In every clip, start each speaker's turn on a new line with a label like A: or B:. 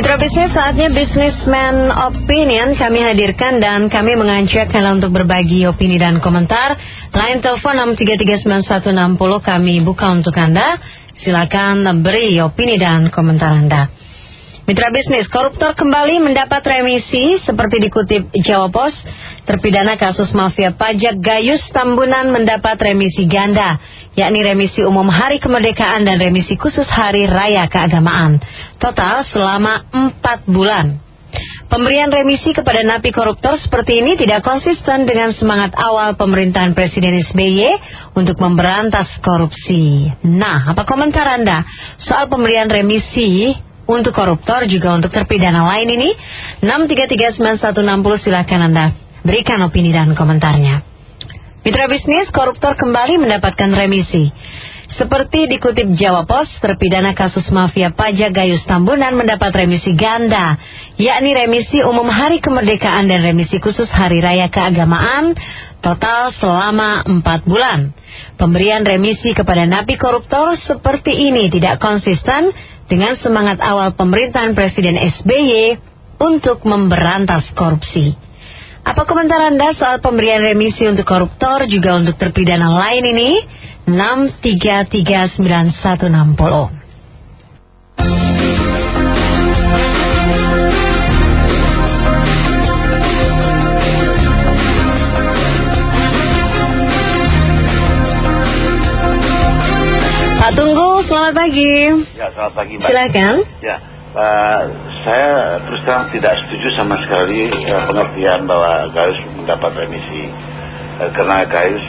A: Mitra bisnis saatnya Businessman Opinion kami hadirkan dan kami mengajak kalian untuk berbagi opini dan komentar. Line telepon 6339160 kami buka untuk Anda. Silakan beri opini dan komentar Anda. Mitra bisnis, koruptor kembali mendapat remisi seperti dikutip Jawa Pos. Terpidana kasus mafia pajak Gayus Tambunan mendapat remisi ganda, yakni remisi umum hari kemerdekaan dan remisi khusus hari raya keagamaan. Total selama 4 bulan. Pemberian remisi kepada napi koruptor seperti ini tidak konsisten dengan semangat awal pemerintahan Presiden SBY untuk memberantas korupsi. Nah, apa komentar Anda soal pemberian remisi untuk koruptor juga untuk terpidana lain ini? 6339160 silakan Anda berikan opini dan komentarnya. Mitra bisnis koruptor kembali mendapatkan remisi. Seperti dikutip Jawa Pos, terpidana kasus mafia pajak Gayus Tambunan mendapat remisi ganda, yakni remisi umum hari kemerdekaan dan remisi khusus hari raya keagamaan, total selama 4 bulan. Pemberian remisi kepada napi koruptor seperti ini tidak konsisten dengan semangat awal pemerintahan Presiden SBY untuk memberantas korupsi. Apa komentar Anda soal pemberian remisi untuk koruptor juga untuk terpidana lain ini? 6339160. Pak Tunggu, selamat pagi.
B: Ya, selamat pagi Mbak.
A: Silakan.
B: Ya, uh, saya terus terang tidak setuju sama sekali uh, pengertian bahwa Gayus mendapat remisi. Uh, karena Gayus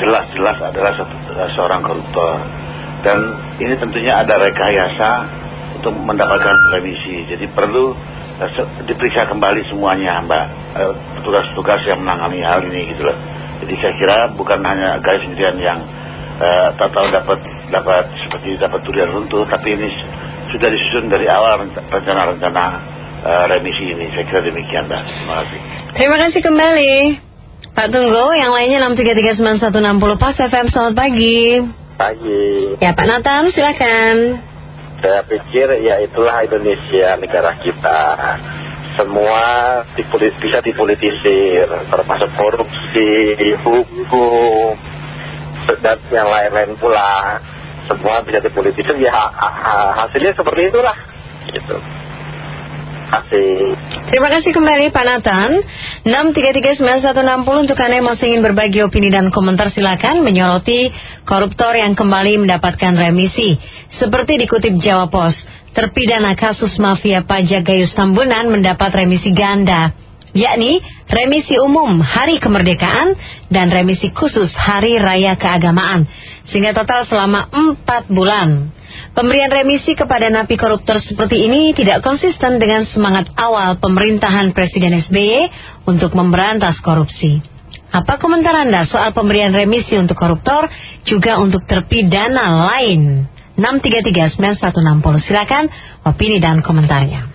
B: jelas-jelas adalah satu, seorang koruptor. Dan ini tentunya ada rekayasa untuk mendapatkan remisi. Jadi perlu diperiksa kembali semuanya Mbak. Petugas-petugas yang menangani hal ini gitu loh. Jadi saya kira bukan hanya Gayus sendirian yang tak tahu dapat dapat seperti dapat durian runtuh tapi ini sudah disusun dari awal rencana-rencana uh, remisi ini. Saya kira demikian dah terima kasih.
A: Terima kasih kembali. Pak Tunggu yang lainnya 6339160 Pas FM selamat pagi.
C: Pagi.
A: Ya Pak Nathan silakan.
C: Saya pikir ya itulah Indonesia negara kita. Semua dipolit, bisa dipolitisir termasuk korupsi hukum dan yang lain-lain pula semua bisa dipolitisir ya hasilnya seperti itulah. Gitu.
A: Terima kasih kembali Pak Nathan. 6339160 untuk Anda yang masih ingin berbagi opini dan komentar silakan menyoroti koruptor yang kembali mendapatkan remisi. Seperti dikutip Jawa Pos terpidana kasus mafia pajak Gayus Tambunan mendapat remisi ganda yakni remisi umum Hari Kemerdekaan dan remisi khusus Hari Raya Keagamaan, sehingga total selama empat bulan. Pemberian remisi kepada napi koruptor seperti ini tidak konsisten dengan semangat awal pemerintahan Presiden SBY untuk memberantas korupsi. Apa komentar Anda soal pemberian remisi untuk koruptor juga untuk terpidana lain? 6339160 silakan opini dan komentarnya.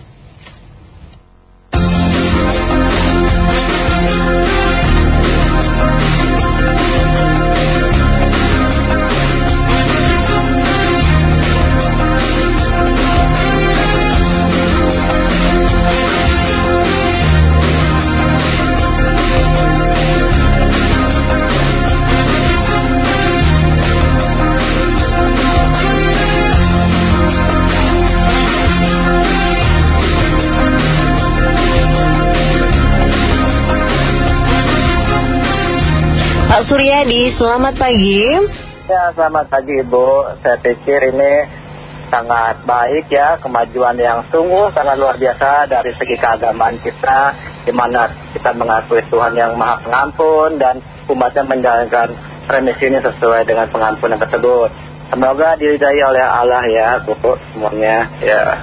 A: Suryadi, selamat pagi.
C: Ya, selamat pagi Ibu. Saya pikir ini sangat baik ya, kemajuan yang sungguh sangat luar biasa dari segi keagamaan kita, di mana kita mengakui Tuhan yang maha pengampun dan umatnya menjalankan remisi ini sesuai dengan pengampunan tersebut. Semoga diridai oleh Allah ya, Bu, semuanya. Ya.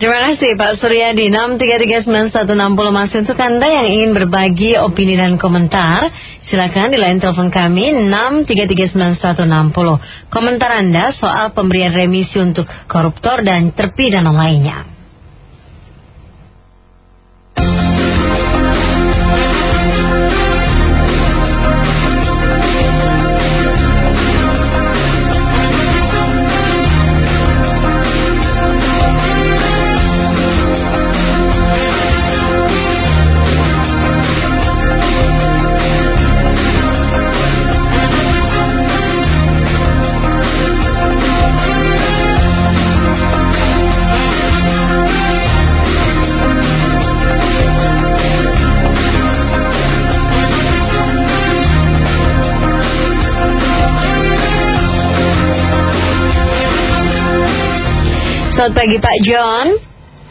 A: Terima kasih Pak Suryadi. 6339160 masih untuk Anda yang ingin berbagi opini dan komentar silakan di line telepon kami 6339160 komentar Anda soal pemberian remisi untuk koruptor dan terpidana lainnya Selamat pagi Pak John.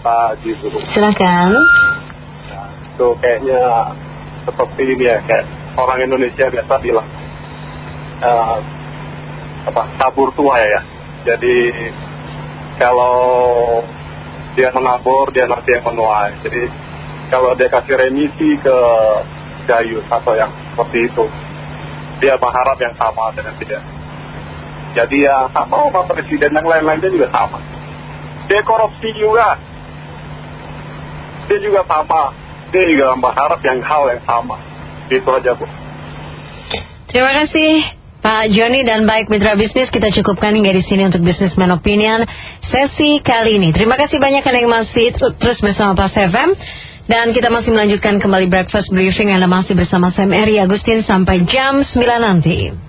D: Pagi Bu.
A: Silakan.
D: Itu kayaknya seperti ini ya, kayak orang Indonesia biasa bilang uh, apa tabur tua ya. Jadi kalau dia menabur dia nanti yang menuai. Jadi kalau dia kasih remisi ke Gayus atau yang seperti itu, dia berharap yang sama dengan dia. Jadi ya sama sama presiden yang lain-lainnya juga sama. Dia korupsi juga. Dia juga sama. Dia juga berharap yang hal yang sama. Itu aja Bu.
A: Terima kasih Pak Joni dan baik mitra bisnis kita cukupkan hingga di sini untuk Businessman Opinion sesi kali ini. Terima kasih banyak yang masih terus bersama Pas FM. Dan kita masih melanjutkan kembali breakfast briefing Anda masih bersama Sam Eri Agustin sampai jam 9 nanti.